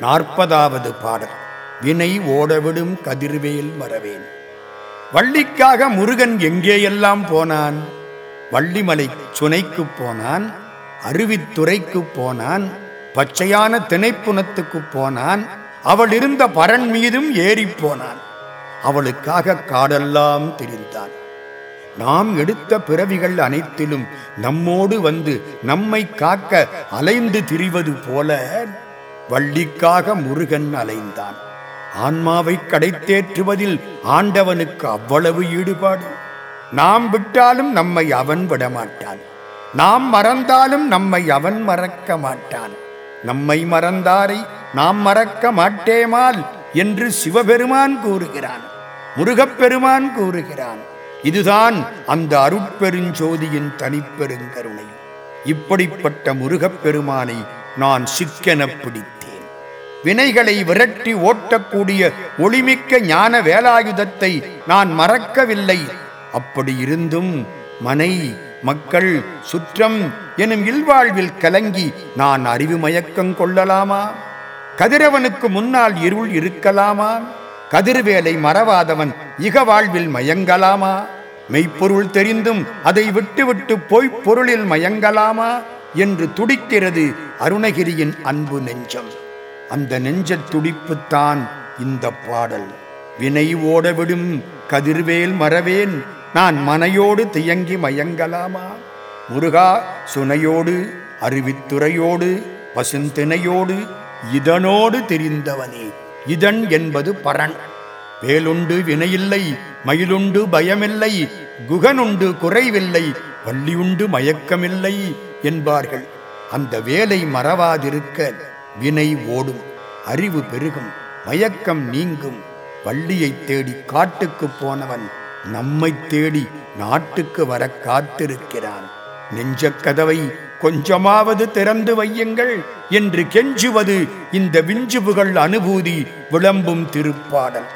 நாற்பதாவது பாடல். வினை ஓடவிடும் கதிர்வேல் மறவேன் வள்ளிக்காக முருகன் எங்கேயெல்லாம் போனான்? வள்ளிமலை சுனைக்குப் போனான் அருவித்துறைக்குப் போனான் பச்சையான திணைப்புணத்துக்குப் போனான் அவள் இருந்த பரன் மீதும் ஏறிப் போனான். அவளுக்காக காடெல்லாம் திரிந்தான். நாம் எடுத்த பிறவிகள் அனைத்திலும் நம்மோடு வந்து நம்மை காக்க அலைந்து திரிவது போல வள்ளிக்காக முருகன் அலைந்தான். ஆன்மாவை கடைத்தேற்றுவதில் ஆண்டவனுக்கு அவ்வளவு ஈடுபாடு. நாம் விட்டாலும் நம்மை அவன் விடமாட்டான். நாம் மறந்தாலும் நம்மை அவன் மறக்க மாட்டான். நம்மை மறந்தாரை நாம் மறக்க மாட்டேமால் என்று சிவபெருமான் கூறுகிறான். முருகப்பெருமான் கூறுகிறான் இதுதான் அந்த அருட்பெருஞ்சோதியின் தனிப்பெருங்கருணை. இப்படிப்பட்ட முருகப்பெருமானை நான் சிக்கெனப் பிடித்தேன் வினைகளை விரட்டி ஓட்டக்கூடிய ஒளிமிக்க ஞான வேலாயுதத்தை நான் மறக்கவில்லை. அப்படியிருந்தும் மனை மக்கள் சுற்றம் எனும் இல்வாழ்வில் கலங்கி நான் அறிவு மயக்கம் கொள்ளலாமா? கதிரவனுக்கு முன்னால் இருள் இருக்கலாமா? கதிர்வேலை மறவாதவன் இக வாழ்வில் மயங்கலாமா? மெய்ப்பொருள் தெரிந்தும் அதை விட்டுவிட்டு போய்ப் பொருளில் மயங்கலாமா? என்று துடிக்கிறது அருணகிரியின் அன்பு நெஞ்சம். அந்த நெஞ்சத் துடிப்புத்தான் இந்த பாடல். வினை ஓடவிடும் கதிர்வேல் மறவேன். நான் மனையோடு தியங்கி மயங்கலாமா? முருகா சுனையோடு அருவித்துறையோடு பசுந்திணையோடு இதனோடு தெரிந்தவனே. இதன் என்பது பரன். வேலுண்டு வினையில்லை மயிலுண்டு பயமில்லை குகனுண்டு குறைவில்லை வள்ளியுண்டு மயக்கமில்லை என்பார்கள். அந்த வேலை மறவாதிருக்க வினை ஓடும் அறிவு பெருகும் மயக்கம் நீங்கும். வள்ளியைத் தேடி காட்டுக்குப் போனவன் நம்மைத் தேடி நாட்டுக்கு வர காத்திருக்கிறான். நெஞ்சக் கதவை கொஞ்சமாவது திறந்து வையுங்கள் என்று கெஞ்சுவது இந்த விஞ்சுபுகள் அனுபூதி விளம்பும் திருப்பாடல்.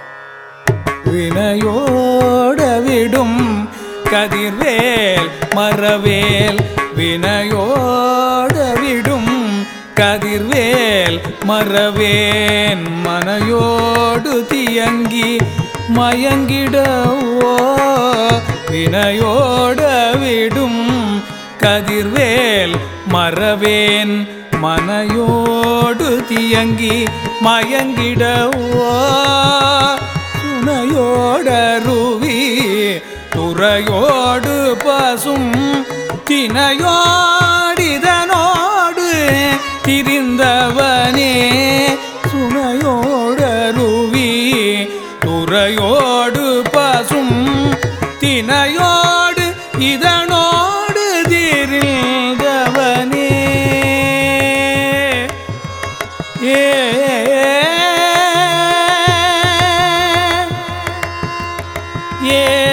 வினையோட விடும் கதிர்வேல் மரவேல் வினையோட விடும் கதிர்வேல் மறவேன் மனையோடு தியங்கி மயங்கிடவோ வினையோட விடும் கதிர்வேல் மறவேன் மனையோடு தியங்கி மயங்கிடவோ துணையோடருவி துறையோடு பசும் தினையோ திரிந்தவனே சுமையோடருவி துறையோடு பசும் தினையோடு இதனோடு திரிந்தவனே. ஏ ஏ